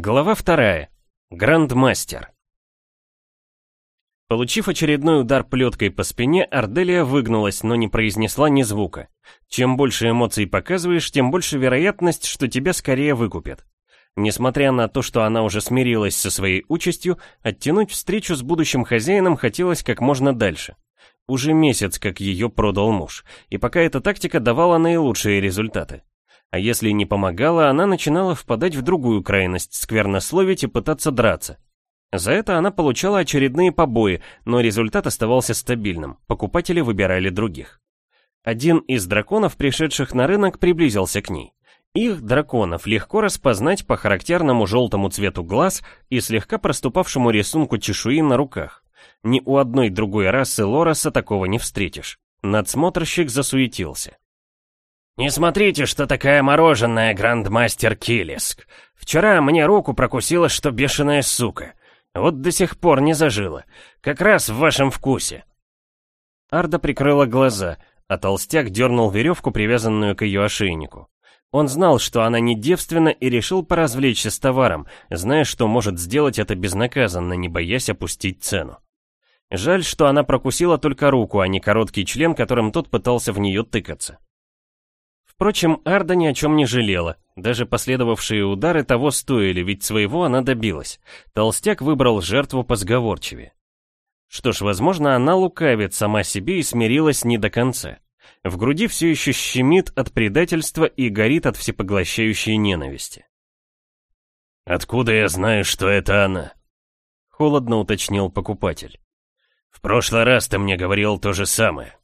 Глава вторая. Грандмастер. Получив очередной удар плеткой по спине, Арделия выгнулась, но не произнесла ни звука. Чем больше эмоций показываешь, тем больше вероятность, что тебя скорее выкупят. Несмотря на то, что она уже смирилась со своей участью, оттянуть встречу с будущим хозяином хотелось как можно дальше. Уже месяц, как ее продал муж, и пока эта тактика давала наилучшие результаты. А если не помогала, она начинала впадать в другую крайность, сквернословить и пытаться драться. За это она получала очередные побои, но результат оставался стабильным, покупатели выбирали других. Один из драконов, пришедших на рынок, приблизился к ней. Их, драконов, легко распознать по характерному желтому цвету глаз и слегка проступавшему рисунку чешуи на руках. Ни у одной другой расы Лороса такого не встретишь. Надсмотрщик засуетился. «Не смотрите, что такая мороженая, грандмастер Килиск. Вчера мне руку прокусила, что бешеная сука. Вот до сих пор не зажила. Как раз в вашем вкусе». Арда прикрыла глаза, а толстяк дернул веревку, привязанную к ее ошейнику. Он знал, что она не девственна и решил поразвлечься с товаром, зная, что может сделать это безнаказанно, не боясь опустить цену. Жаль, что она прокусила только руку, а не короткий член, которым тот пытался в нее тыкаться. Впрочем, Арда ни о чем не жалела. Даже последовавшие удары того стоили, ведь своего она добилась. Толстяк выбрал жертву позговорчивее. Что ж, возможно, она лукавит сама себе и смирилась не до конца. В груди все еще щемит от предательства и горит от всепоглощающей ненависти. «Откуда я знаю, что это она?» — холодно уточнил покупатель. «В прошлый раз ты мне говорил то же самое.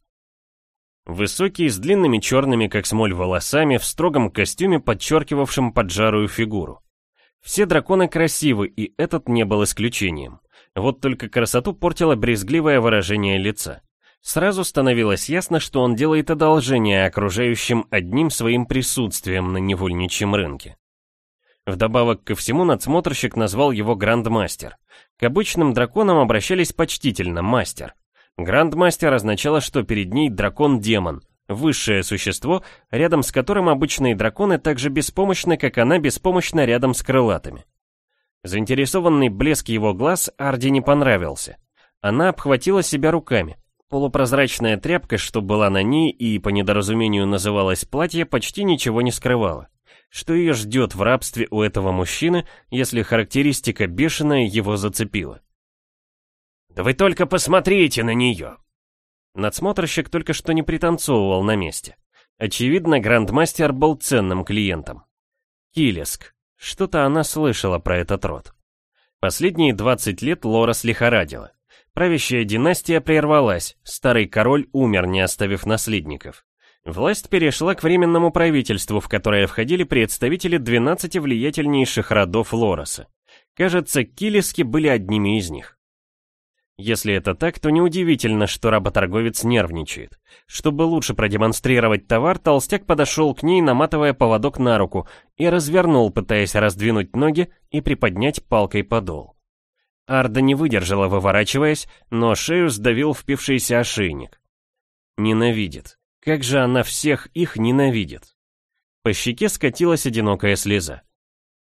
Высокий, с длинными черными, как смоль, волосами, в строгом костюме, подчеркивавшем поджарую фигуру. Все драконы красивы, и этот не был исключением. Вот только красоту портило брезгливое выражение лица. Сразу становилось ясно, что он делает одолжение окружающим одним своим присутствием на невольничьем рынке. Вдобавок ко всему надсмотрщик назвал его грандмастер. К обычным драконам обращались почтительно «мастер». Грандмастер означало, что перед ней дракон-демон, высшее существо, рядом с которым обычные драконы так же беспомощны, как она беспомощна рядом с крылатыми. Заинтересованный блеск его глаз Арди не понравился. Она обхватила себя руками. Полупрозрачная тряпка, что была на ней и по недоразумению называлась платье, почти ничего не скрывала. Что ее ждет в рабстве у этого мужчины, если характеристика бешеная его зацепила? «Да вы только посмотрите на нее!» Надсмотрщик только что не пританцовывал на месте. Очевидно, грандмастер был ценным клиентом. Килеск. Что-то она слышала про этот род. Последние 20 лет Лорас лихорадила. Правящая династия прервалась, старый король умер, не оставив наследников. Власть перешла к временному правительству, в которое входили представители 12 влиятельнейших родов Лороса. Кажется, Килиски были одними из них. Если это так, то неудивительно, что работорговец нервничает. Чтобы лучше продемонстрировать товар, толстяк подошел к ней, наматывая поводок на руку, и развернул, пытаясь раздвинуть ноги и приподнять палкой подол. Арда не выдержала, выворачиваясь, но шею сдавил впившийся ошейник. Ненавидит. Как же она всех их ненавидит. По щеке скатилась одинокая слеза.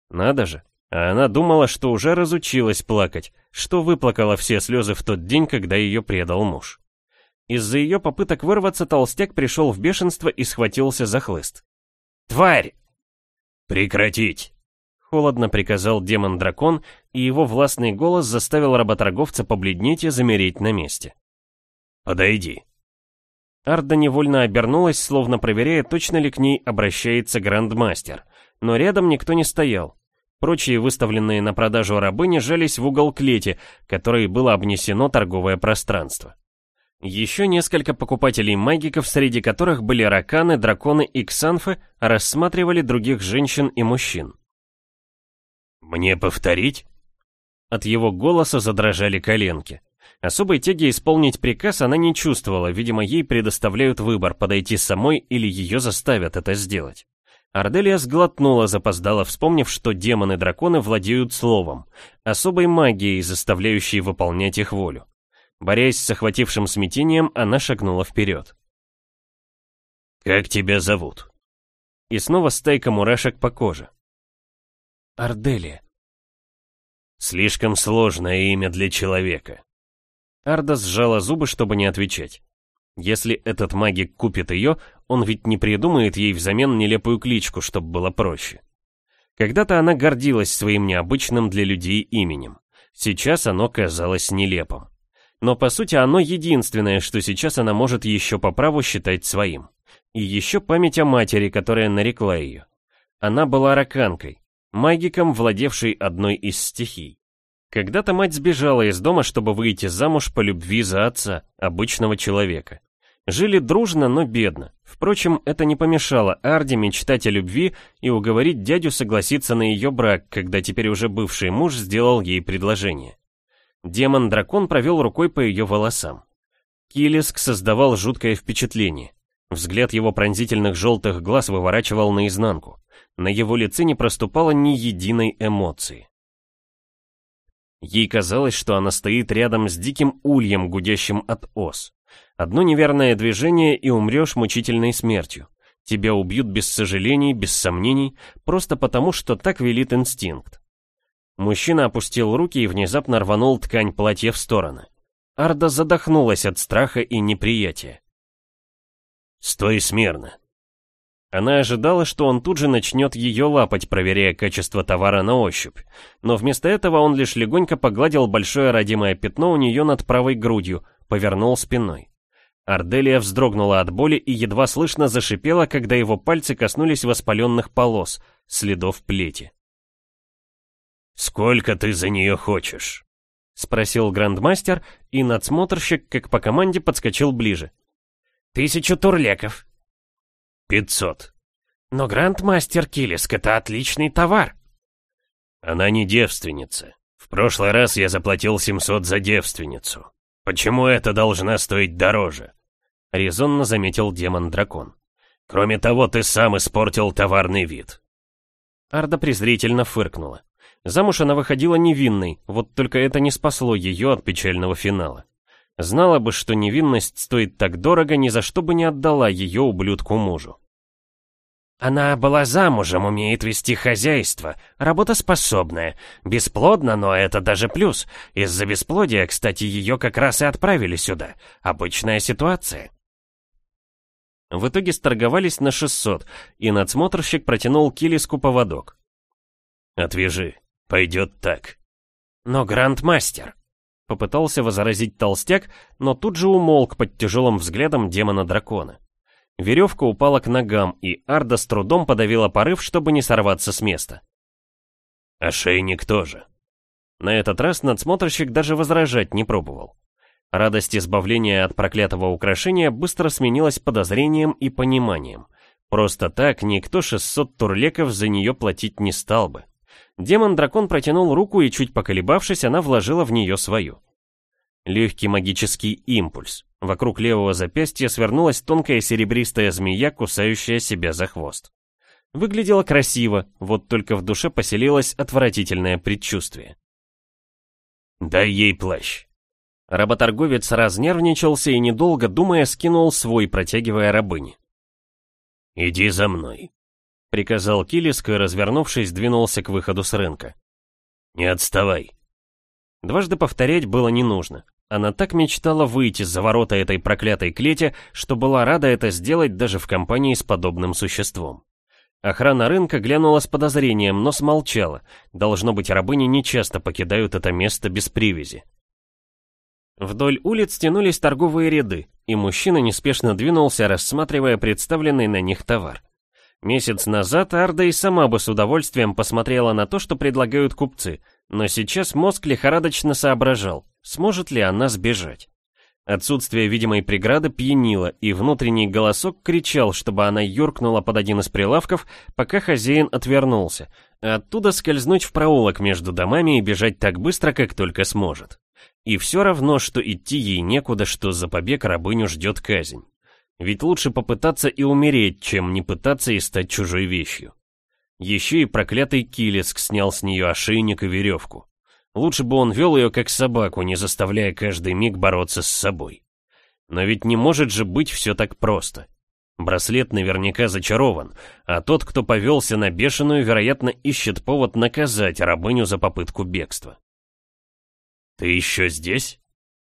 Надо же, а она думала, что уже разучилась плакать, что выплакала все слезы в тот день, когда ее предал муж. Из-за ее попыток вырваться толстяк пришел в бешенство и схватился за хлыст. «Тварь!» «Прекратить!» Холодно приказал демон-дракон, и его властный голос заставил работорговца побледнеть и замереть на месте. «Подойди!» Арда невольно обернулась, словно проверяя, точно ли к ней обращается грандмастер, но рядом никто не стоял. Прочие выставленные на продажу рабыни жались в угол клети, которой было обнесено торговое пространство. Еще несколько покупателей-магиков, среди которых были раканы, драконы и ксанфы, рассматривали других женщин и мужчин. «Мне повторить?» От его голоса задрожали коленки. Особой тяги исполнить приказ она не чувствовала, видимо, ей предоставляют выбор, подойти самой или ее заставят это сделать. Арделия сглотнула, запоздала, вспомнив, что демоны-драконы владеют словом, особой магией, заставляющей выполнять их волю. Борясь с охватившим смятением, она шагнула вперед. «Как тебя зовут?» И снова стайка мурашек по коже. «Арделия», Слишком сложное имя для человека. Арда сжала зубы, чтобы не отвечать. Если этот магик купит ее, он ведь не придумает ей взамен нелепую кличку, чтобы было проще. Когда-то она гордилась своим необычным для людей именем. Сейчас оно казалось нелепым. Но по сути оно единственное, что сейчас она может еще по праву считать своим. И еще память о матери, которая нарекла ее. Она была раканкой, магиком, владевшей одной из стихий. Когда-то мать сбежала из дома, чтобы выйти замуж по любви за отца, обычного человека. Жили дружно, но бедно. Впрочем, это не помешало Арде мечтать о любви и уговорить дядю согласиться на ее брак, когда теперь уже бывший муж сделал ей предложение. Демон-дракон провел рукой по ее волосам. Килиск создавал жуткое впечатление. Взгляд его пронзительных желтых глаз выворачивал наизнанку. На его лице не проступало ни единой эмоции. Ей казалось, что она стоит рядом с диким ульем, гудящим от ос. Одно неверное движение и умрешь мучительной смертью. Тебя убьют без сожалений, без сомнений, просто потому, что так велит инстинкт. Мужчина опустил руки и внезапно рванул ткань платья в стороны. Арда задохнулась от страха и неприятия. «Стой смирно!» Она ожидала, что он тут же начнет ее лапать, проверяя качество товара на ощупь. Но вместо этого он лишь легонько погладил большое родимое пятно у нее над правой грудью, повернул спиной. Арделия вздрогнула от боли и едва слышно зашипела, когда его пальцы коснулись воспаленных полос, следов плети. «Сколько ты за нее хочешь?» — спросил грандмастер, и надсмотрщик, как по команде, подскочил ближе. «Тысячу турлеков», Пятьсот. Но Грандмастер Килиск — это отличный товар. Она не девственница. В прошлый раз я заплатил 700 за девственницу. Почему это должна стоить дороже? Резонно заметил демон-дракон. Кроме того, ты сам испортил товарный вид. Арда презрительно фыркнула. Замуж она выходила невинной, вот только это не спасло ее от печального финала. Знала бы, что невинность стоит так дорого, ни за что бы не отдала ее ублюдку мужу. Она была замужем, умеет вести хозяйство, работоспособная, бесплодна, но это даже плюс. Из-за бесплодия, кстати, ее как раз и отправили сюда. Обычная ситуация. В итоге сторговались на 600, и надсмотрщик протянул Килиску поводок. «Отвяжи, пойдет так». «Но грандмастер», — попытался возразить толстяк, но тут же умолк под тяжелым взглядом демона-дракона. Веревка упала к ногам, и Арда с трудом подавила порыв, чтобы не сорваться с места. Ошейник тоже. На этот раз надсмотрщик даже возражать не пробовал. Радость избавления от проклятого украшения быстро сменилась подозрением и пониманием. Просто так никто 600 турлеков за нее платить не стал бы. Демон-дракон протянул руку и, чуть поколебавшись, она вложила в нее свою. Легкий магический импульс. Вокруг левого запястья свернулась тонкая серебристая змея, кусающая себя за хвост. Выглядело красиво, вот только в душе поселилось отвратительное предчувствие. «Дай ей плащ». Работорговец разнервничался и, недолго думая, скинул свой, протягивая рабыне. «Иди за мной», — приказал Килиск и, развернувшись, двинулся к выходу с рынка. «Не отставай». Дважды повторять было не нужно. Она так мечтала выйти за ворота этой проклятой клети, что была рада это сделать даже в компании с подобным существом. Охрана рынка глянула с подозрением, но смолчала. Должно быть, рабыни нечасто покидают это место без привязи. Вдоль улиц тянулись торговые ряды, и мужчина неспешно двинулся, рассматривая представленный на них товар. Месяц назад Арда и сама бы с удовольствием посмотрела на то, что предлагают купцы, но сейчас мозг лихорадочно соображал, сможет ли она сбежать. Отсутствие видимой преграды пьянило, и внутренний голосок кричал, чтобы она юркнула под один из прилавков, пока хозяин отвернулся, а оттуда скользнуть в проулок между домами и бежать так быстро, как только сможет. И все равно, что идти ей некуда, что за побег рабыню ждет казнь. Ведь лучше попытаться и умереть, чем не пытаться и стать чужой вещью. Еще и проклятый Килиск снял с нее ошейник и веревку. Лучше бы он вел ее как собаку, не заставляя каждый миг бороться с собой. Но ведь не может же быть все так просто. Браслет наверняка зачарован, а тот, кто повелся на бешеную, вероятно, ищет повод наказать рабыню за попытку бегства. «Ты еще здесь?»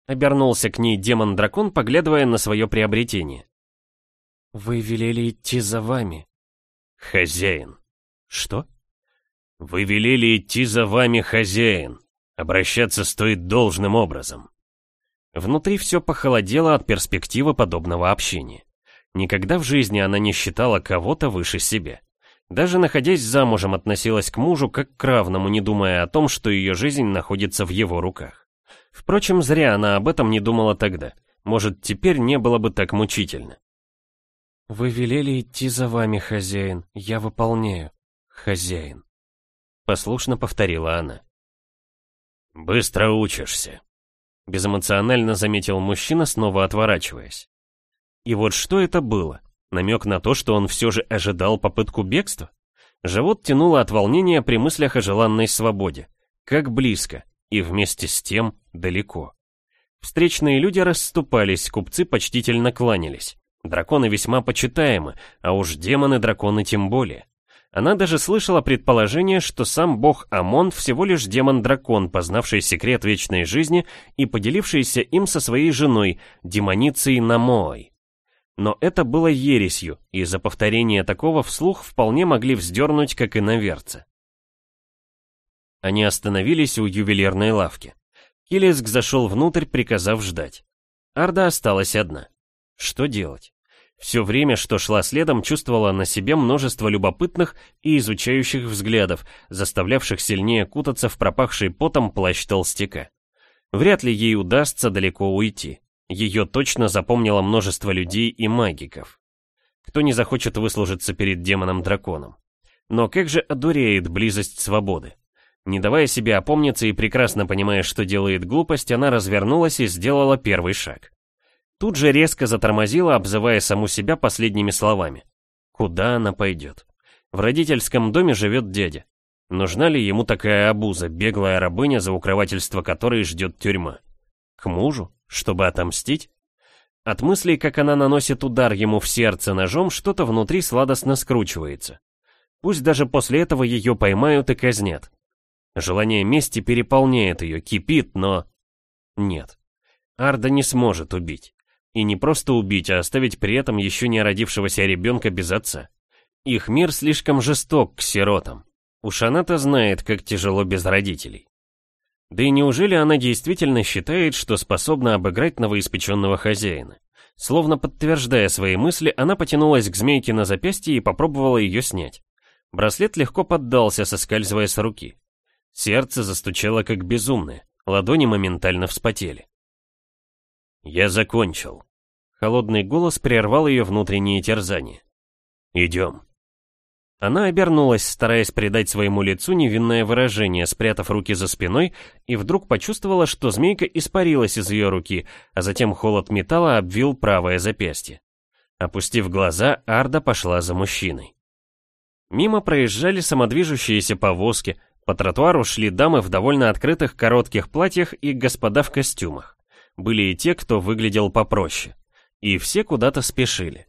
Обернулся к ней демон-дракон, поглядывая на свое приобретение. «Вы велели идти за вами». «Хозяин». «Что?» «Вы велели идти за вами, хозяин. Обращаться стоит должным образом». Внутри все похолодело от перспективы подобного общения. Никогда в жизни она не считала кого-то выше себя. Даже находясь замужем, относилась к мужу как к равному, не думая о том, что ее жизнь находится в его руках. Впрочем, зря она об этом не думала тогда. Может, теперь не было бы так мучительно. «Вы велели идти за вами, хозяин. Я выполняю, хозяин», — послушно повторила она. «Быстро учишься», — безэмоционально заметил мужчина, снова отворачиваясь. И вот что это было? Намек на то, что он все же ожидал попытку бегства? Живот тянуло от волнения при мыслях о желанной свободе. Как близко, и вместе с тем далеко. Встречные люди расступались, купцы почтительно кланялись. Драконы весьма почитаемы, а уж демоны-драконы тем более. Она даже слышала предположение, что сам бог Амон всего лишь демон-дракон, познавший секрет вечной жизни и поделившийся им со своей женой, демоницей Намоой. Но это было ересью, и за повторение такого вслух вполне могли вздернуть, как и наверца. Они остановились у ювелирной лавки. Килиск зашел внутрь, приказав ждать. Арда осталась одна. Что делать? Все время, что шла следом, чувствовала на себе множество любопытных и изучающих взглядов, заставлявших сильнее кутаться в пропахший потом плащ толстяка. Вряд ли ей удастся далеко уйти. Ее точно запомнило множество людей и магиков. Кто не захочет выслужиться перед демоном-драконом? Но как же одуреет близость свободы? Не давая себе опомниться и прекрасно понимая, что делает глупость, она развернулась и сделала первый шаг. Тут же резко затормозила, обзывая саму себя последними словами. Куда она пойдет? В родительском доме живет дядя. Нужна ли ему такая обуза, беглая рабыня, за укрывательство которой ждет тюрьма? К мужу? Чтобы отомстить? От мыслей, как она наносит удар ему в сердце ножом, что-то внутри сладостно скручивается. Пусть даже после этого ее поймают и казнят. Желание мести переполняет ее, кипит, но... Нет. Арда не сможет убить. И не просто убить, а оставить при этом еще не родившегося ребенка без отца. Их мир слишком жесток к сиротам. Уж она-то знает, как тяжело без родителей. Да и неужели она действительно считает, что способна обыграть новоиспеченного хозяина? Словно подтверждая свои мысли, она потянулась к змейке на запястье и попробовала ее снять. Браслет легко поддался, соскальзывая с руки. Сердце застучало как безумное, ладони моментально вспотели. «Я закончил». Холодный голос прервал ее внутренние терзания. «Идем». Она обернулась, стараясь придать своему лицу невинное выражение, спрятав руки за спиной, и вдруг почувствовала, что змейка испарилась из ее руки, а затем холод металла обвил правое запястье. Опустив глаза, Арда пошла за мужчиной. Мимо проезжали самодвижущиеся повозки, по тротуару шли дамы в довольно открытых коротких платьях и господа в костюмах были и те, кто выглядел попроще. И все куда-то спешили.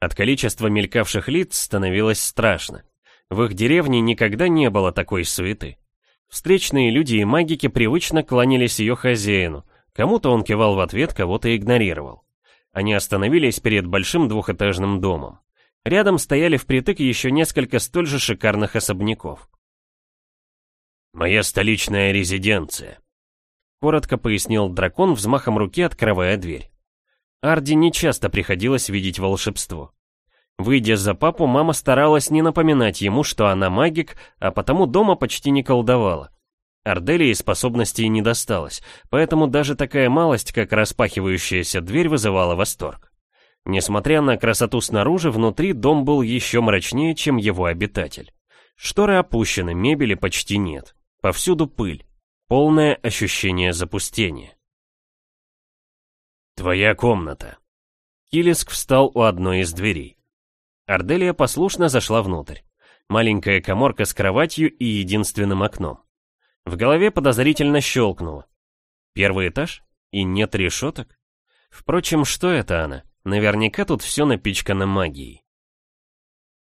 От количества мелькавших лиц становилось страшно. В их деревне никогда не было такой суеты. Встречные люди и магики привычно кланялись ее хозяину. Кому-то он кивал в ответ, кого-то игнорировал. Они остановились перед большим двухэтажным домом. Рядом стояли впритык еще несколько столь же шикарных особняков. «Моя столичная резиденция», Коротко пояснил дракон, взмахом руки открывая дверь. Арди нечасто приходилось видеть волшебство. Выйдя за папу, мама старалась не напоминать ему, что она магик, а потому дома почти не колдовала. Арделии способностей не досталось, поэтому даже такая малость, как распахивающаяся дверь, вызывала восторг. Несмотря на красоту снаружи, внутри дом был еще мрачнее, чем его обитатель. Шторы опущены, мебели почти нет. Повсюду пыль. Полное ощущение запустения. «Твоя комната». Килиск встал у одной из дверей. Арделия послушно зашла внутрь. Маленькая коморка с кроватью и единственным окном. В голове подозрительно щелкнуло. Первый этаж? И нет решеток? Впрочем, что это она? Наверняка тут все напичкано магией.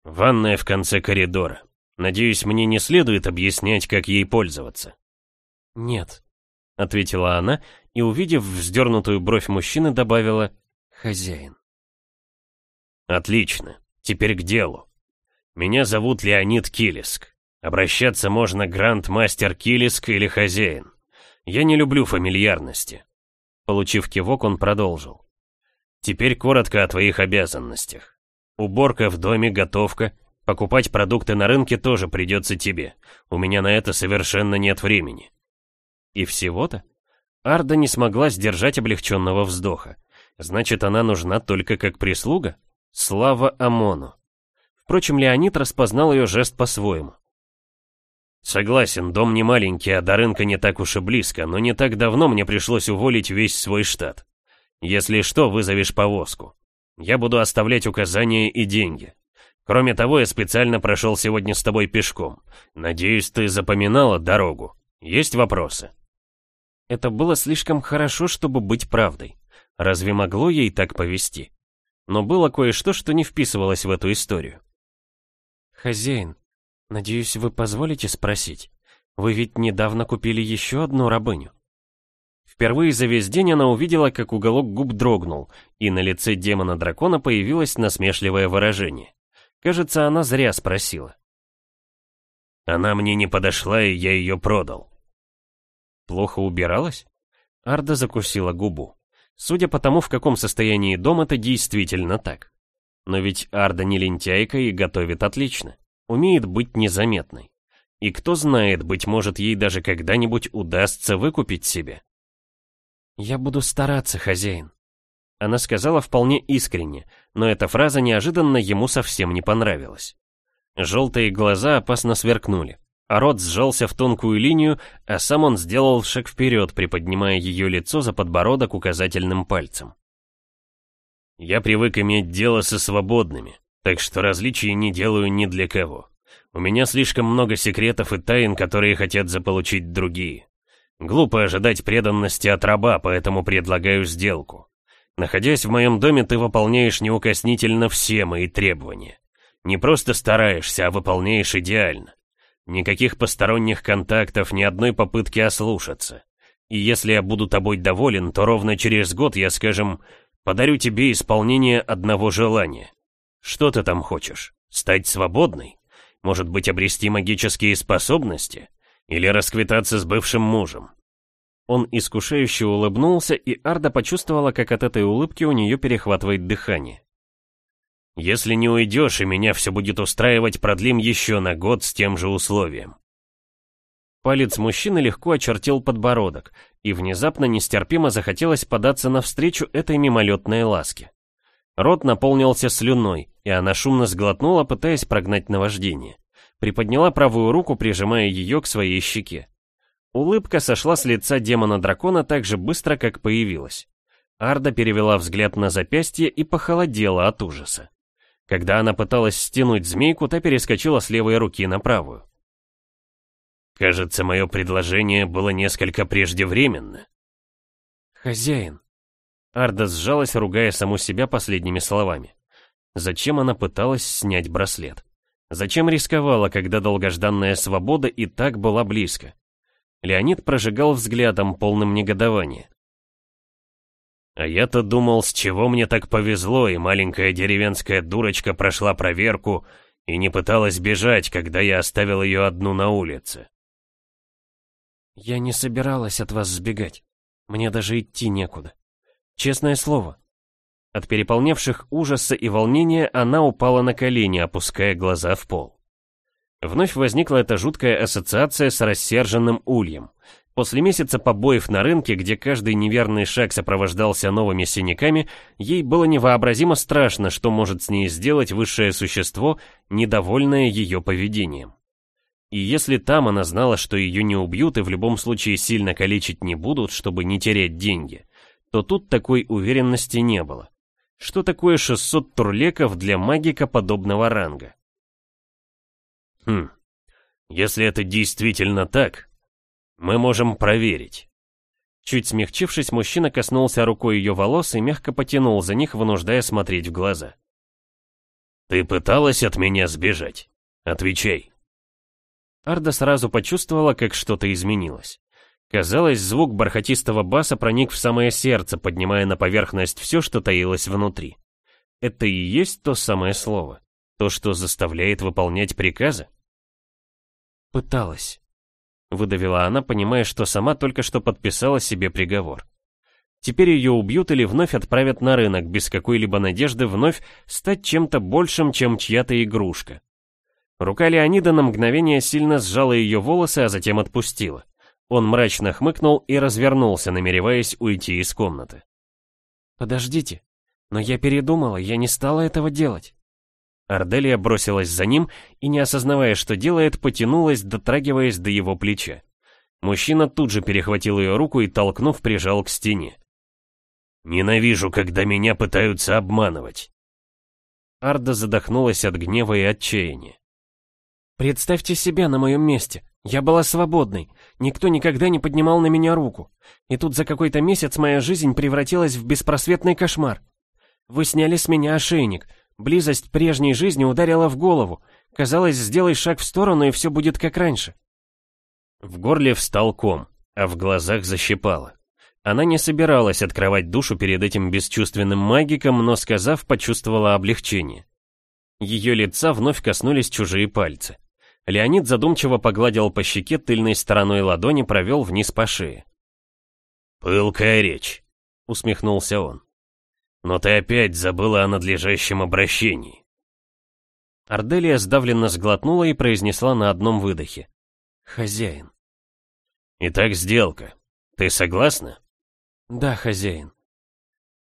Ванная в конце коридора. Надеюсь, мне не следует объяснять, как ей пользоваться. «Нет». ответила она и, увидев вздернутую бровь мужчины, добавила «хозяин». Отлично. Теперь к делу. Меня зовут Леонид Килиск. Обращаться можно гранд-мастер Килиск или хозяин. Я не люблю фамильярности. Получив кивок, он продолжил. Теперь коротко о твоих обязанностях. Уборка в доме, готовка. Покупать продукты на рынке тоже придется тебе. У меня на это совершенно нет времени. И всего-то? Арда не смогла сдержать облегченного вздоха. Значит, она нужна только как прислуга? Слава ОМОНу. Впрочем, Леонид распознал ее жест по-своему. Согласен, дом не маленький, а до рынка не так уж и близко, но не так давно мне пришлось уволить весь свой штат. Если что, вызовешь повозку. Я буду оставлять указания и деньги. Кроме того, я специально прошел сегодня с тобой пешком. Надеюсь, ты запоминала дорогу. Есть вопросы? Это было слишком хорошо, чтобы быть правдой. Разве могло ей так повести? Но было кое-что, что не вписывалось в эту историю. «Хозяин, надеюсь, вы позволите спросить? Вы ведь недавно купили еще одну рабыню?» Впервые за весь день она увидела, как уголок губ дрогнул, и на лице демона-дракона появилось насмешливое выражение. Кажется, она зря спросила. «Она мне не подошла, и я ее продал». «Плохо убиралась?» Арда закусила губу. Судя по тому, в каком состоянии дом, это действительно так. Но ведь Арда не лентяйка и готовит отлично. Умеет быть незаметной. И кто знает, быть может, ей даже когда-нибудь удастся выкупить себе. «Я буду стараться, хозяин». Она сказала вполне искренне, но эта фраза неожиданно ему совсем не понравилась. Желтые глаза опасно сверкнули, рот сжался в тонкую линию, а сам он сделал шаг вперед, приподнимая ее лицо за подбородок указательным пальцем. «Я привык иметь дело со свободными, так что различий не делаю ни для кого. У меня слишком много секретов и тайн, которые хотят заполучить другие. Глупо ожидать преданности от раба, поэтому предлагаю сделку. Находясь в моем доме, ты выполняешь неукоснительно все мои требования. Не просто стараешься, а выполняешь идеально. Никаких посторонних контактов, ни одной попытки ослушаться. И если я буду тобой доволен, то ровно через год я, скажем, подарю тебе исполнение одного желания. Что ты там хочешь? Стать свободной? Может быть, обрести магические способности? Или расквитаться с бывшим мужем. Он искушающе улыбнулся, и Арда почувствовала, как от этой улыбки у нее перехватывает дыхание. «Если не уйдешь, и меня все будет устраивать, продлим еще на год с тем же условием». Палец мужчины легко очертил подбородок, и внезапно нестерпимо захотелось податься навстречу этой мимолетной ласке. Рот наполнился слюной, и она шумно сглотнула, пытаясь прогнать наваждение приподняла правую руку, прижимая ее к своей щеке. Улыбка сошла с лица демона-дракона так же быстро, как появилась. Арда перевела взгляд на запястье и похолодела от ужаса. Когда она пыталась стянуть змейку, та перескочила с левой руки на правую. «Кажется, мое предложение было несколько преждевременно». «Хозяин». Арда сжалась, ругая саму себя последними словами. Зачем она пыталась снять браслет? Зачем рисковала, когда долгожданная свобода и так была близко? Леонид прожигал взглядом, полным негодования. А я-то думал, с чего мне так повезло, и маленькая деревенская дурочка прошла проверку и не пыталась бежать, когда я оставил ее одну на улице. Я не собиралась от вас сбегать. Мне даже идти некуда. Честное слово, от переполнявших ужаса и волнения она упала на колени, опуская глаза в пол. Вновь возникла эта жуткая ассоциация с рассерженным ульем. После месяца побоев на рынке, где каждый неверный шаг сопровождался новыми синяками, ей было невообразимо страшно, что может с ней сделать высшее существо, недовольное ее поведением. И если там она знала, что ее не убьют и в любом случае сильно калечить не будут, чтобы не терять деньги, то тут такой уверенности не было. Что такое 600 турлеков для магика подобного ранга? Хм, если это действительно так, мы можем проверить. Чуть смягчившись, мужчина коснулся рукой ее волос и мягко потянул за них, вынуждая смотреть в глаза. «Ты пыталась от меня сбежать? Отвечай». Арда сразу почувствовала, как что-то изменилось. Казалось, звук бархатистого баса проник в самое сердце, поднимая на поверхность все, что таилось внутри. Это и есть то самое слово? То, что заставляет выполнять приказы? Пыталась. Выдавила она, понимая, что сама только что подписала себе приговор. Теперь ее убьют или вновь отправят на рынок, без какой-либо надежды вновь стать чем-то большим, чем чья-то игрушка. Рука Леонида на мгновение сильно сжала ее волосы, а затем отпустила. Он мрачно хмыкнул и развернулся, намереваясь уйти из комнаты. «Подождите, но я передумала, я не стала этого делать». Арделия бросилась за ним и, не осознавая, что делает, потянулась, дотрагиваясь до его плеча. Мужчина тут же перехватил ее руку и, толкнув, прижал к стене. «Ненавижу, когда меня пытаются обманывать». Арда задохнулась от гнева и отчаяния. «Представьте себя на моем месте. Я была свободной, никто никогда не поднимал на меня руку. И тут за какой-то месяц моя жизнь превратилась в беспросветный кошмар. Вы сняли с меня ошейник, близость прежней жизни ударила в голову. Казалось, сделай шаг в сторону, и все будет как раньше. В горле встал ком, а в глазах защипало. Она не собиралась открывать душу перед этим бесчувственным магиком, но, сказав, почувствовала облегчение. Ее лица вновь коснулись чужие пальцы. Леонид задумчиво погладил по щеке тыльной стороной ладони, провел вниз по шее. «Пылкая речь», — усмехнулся он. «Но ты опять забыла о надлежащем обращении». Арделия сдавленно сглотнула и произнесла на одном выдохе. «Хозяин». «Итак, сделка. Ты согласна?» «Да, хозяин».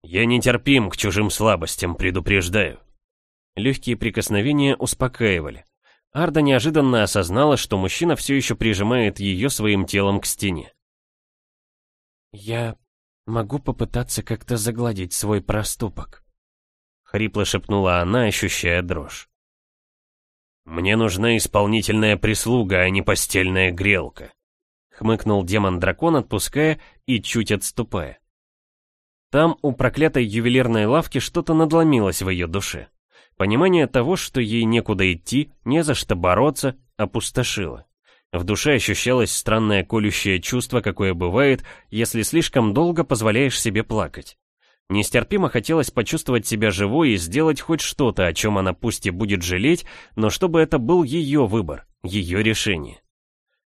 «Я нетерпим к чужим слабостям, предупреждаю». Легкие прикосновения успокаивали. Арда неожиданно осознала, что мужчина все еще прижимает ее своим телом к стене. «Я могу попытаться как-то загладить свой проступок», — хрипло шепнула она, ощущая дрожь. «Мне нужна исполнительная прислуга, а не постельная грелка», — хмыкнул демон-дракон, отпуская и чуть отступая. Там, у проклятой ювелирной лавки, что-то надломилось в ее душе. Понимание того, что ей некуда идти, не за что бороться, опустошило. В душе ощущалось странное колющее чувство, какое бывает, если слишком долго позволяешь себе плакать. Нестерпимо хотелось почувствовать себя живой и сделать хоть что-то, о чем она пусть и будет жалеть, но чтобы это был ее выбор, ее решение.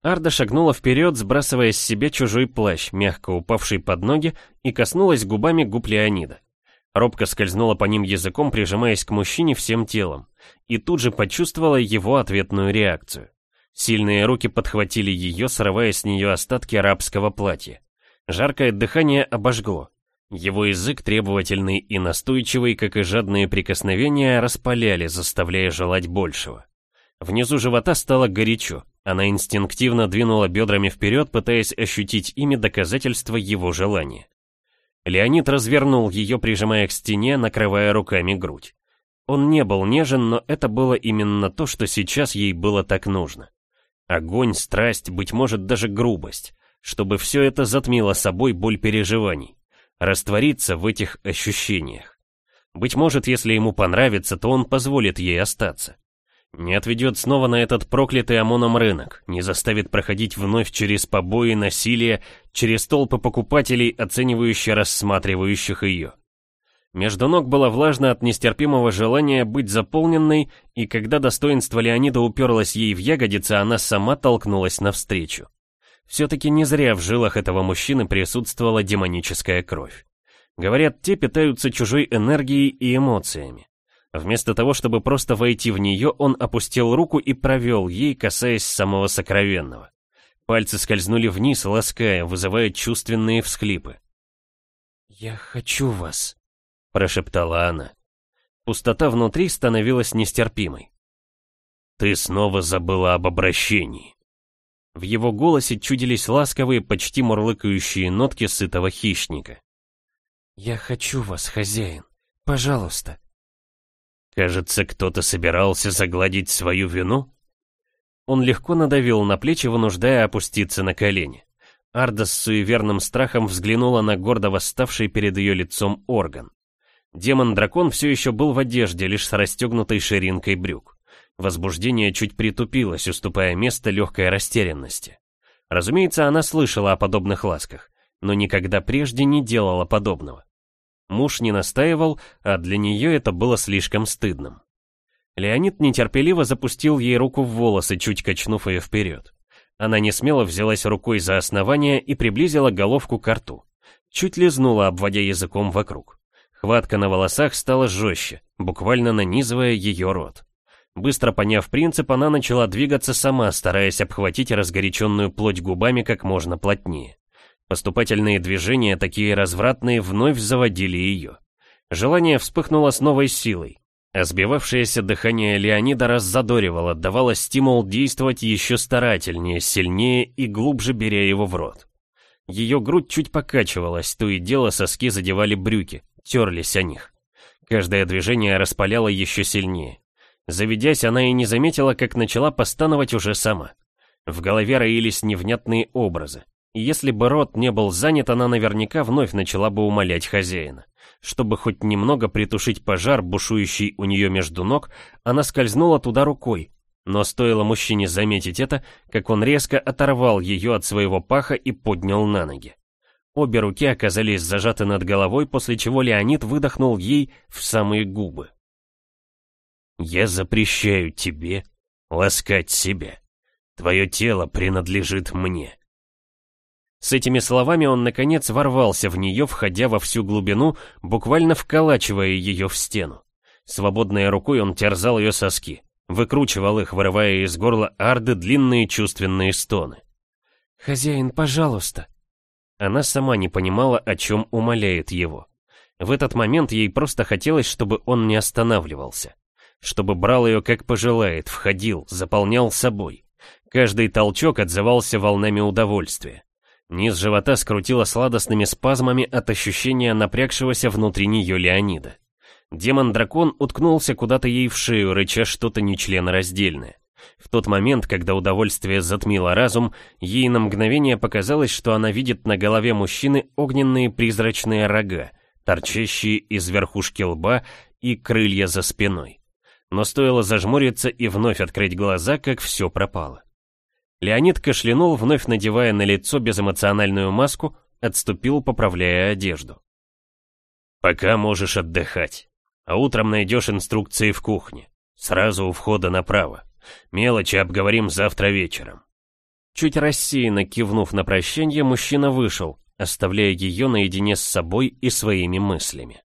Арда шагнула вперед, сбрасывая с себя чужой плащ, мягко упавший под ноги, и коснулась губами губ Леонида. Робко скользнула по ним языком, прижимаясь к мужчине всем телом, и тут же почувствовала его ответную реакцию. Сильные руки подхватили ее, срывая с нее остатки арабского платья. Жаркое дыхание обожгло. Его язык, требовательный и настойчивый, как и жадные прикосновения, распаляли, заставляя желать большего. Внизу живота стало горячо. Она инстинктивно двинула бедрами вперед, пытаясь ощутить ими доказательство его желания. Леонид развернул ее, прижимая к стене, накрывая руками грудь. Он не был нежен, но это было именно то, что сейчас ей было так нужно. Огонь, страсть, быть может даже грубость, чтобы все это затмило собой боль переживаний, раствориться в этих ощущениях. Быть может, если ему понравится, то он позволит ей остаться. Не отведет снова на этот проклятый ОМОНом рынок, не заставит проходить вновь через побои, насилие, через толпы покупателей, оценивающих, рассматривающих ее. Между ног было влажно от нестерпимого желания быть заполненной, и когда достоинство Леонида уперлось ей в ягодицы, она сама толкнулась навстречу. Все-таки не зря в жилах этого мужчины присутствовала демоническая кровь. Говорят, те питаются чужой энергией и эмоциями. Вместо того, чтобы просто войти в нее, он опустил руку и провел ей, касаясь самого сокровенного. Пальцы скользнули вниз, лаская, вызывая чувственные всхлипы. «Я хочу вас», — прошептала она. Пустота внутри становилась нестерпимой. «Ты снова забыла об обращении». В его голосе чудились ласковые, почти мурлыкающие нотки сытого хищника. «Я хочу вас, хозяин. Пожалуйста». Кажется, кто-то собирался загладить свою вину? Он легко надавил на плечи, вынуждая опуститься на колени. Арда с суеверным страхом взглянула на гордо восставший перед ее лицом орган. Демон-дракон все еще был в одежде, лишь с расстегнутой ширинкой брюк. Возбуждение чуть притупилось, уступая место легкой растерянности. Разумеется, она слышала о подобных ласках, но никогда прежде не делала подобного. Муж не настаивал, а для нее это было слишком стыдным. Леонид нетерпеливо запустил ей руку в волосы, чуть качнув ее вперед. Она не смело взялась рукой за основание и приблизила головку к рту. Чуть лизнула, обводя языком вокруг. Хватка на волосах стала жестче, буквально нанизывая ее рот. Быстро поняв принцип, она начала двигаться сама, стараясь обхватить разгоряченную плоть губами как можно плотнее. Поступательные движения, такие развратные, вновь заводили ее. Желание вспыхнуло с новой силой. А сбивавшееся дыхание Леонида раззадоривало, давало стимул действовать еще старательнее, сильнее и глубже беря его в рот. Ее грудь чуть покачивалась, то и дело соски задевали брюки, терлись о них. Каждое движение распаляло еще сильнее. Заведясь, она и не заметила, как начала постановать уже сама. В голове роились невнятные образы. И если бы рот не был занят, она наверняка вновь начала бы умолять хозяина. Чтобы хоть немного притушить пожар, бушующий у нее между ног, она скользнула туда рукой. Но стоило мужчине заметить это, как он резко оторвал ее от своего паха и поднял на ноги. Обе руки оказались зажаты над головой, после чего Леонид выдохнул ей в самые губы. «Я запрещаю тебе ласкать себя. Твое тело принадлежит мне». С этими словами он, наконец, ворвался в нее, входя во всю глубину, буквально вколачивая ее в стену. Свободной рукой он терзал ее соски, выкручивал их, вырывая из горла Арды длинные чувственные стоны. «Хозяин, пожалуйста!» Она сама не понимала, о чем умоляет его. В этот момент ей просто хотелось, чтобы он не останавливался. Чтобы брал ее как пожелает, входил, заполнял собой. Каждый толчок отзывался волнами удовольствия. Низ живота скрутило сладостными спазмами от ощущения напрягшегося внутри нее Леонида. Демон-дракон уткнулся куда-то ей в шею, рыча что-то нечленораздельное. В тот момент, когда удовольствие затмило разум, ей на мгновение показалось, что она видит на голове мужчины огненные призрачные рога, торчащие из верхушки лба и крылья за спиной. Но стоило зажмуриться и вновь открыть глаза, как все пропало. Леонид кашлянул, вновь надевая на лицо безэмоциональную маску, отступил, поправляя одежду. «Пока можешь отдыхать, а утром найдешь инструкции в кухне, сразу у входа направо. Мелочи обговорим завтра вечером». Чуть рассеянно кивнув на прощание, мужчина вышел, оставляя ее наедине с собой и своими мыслями.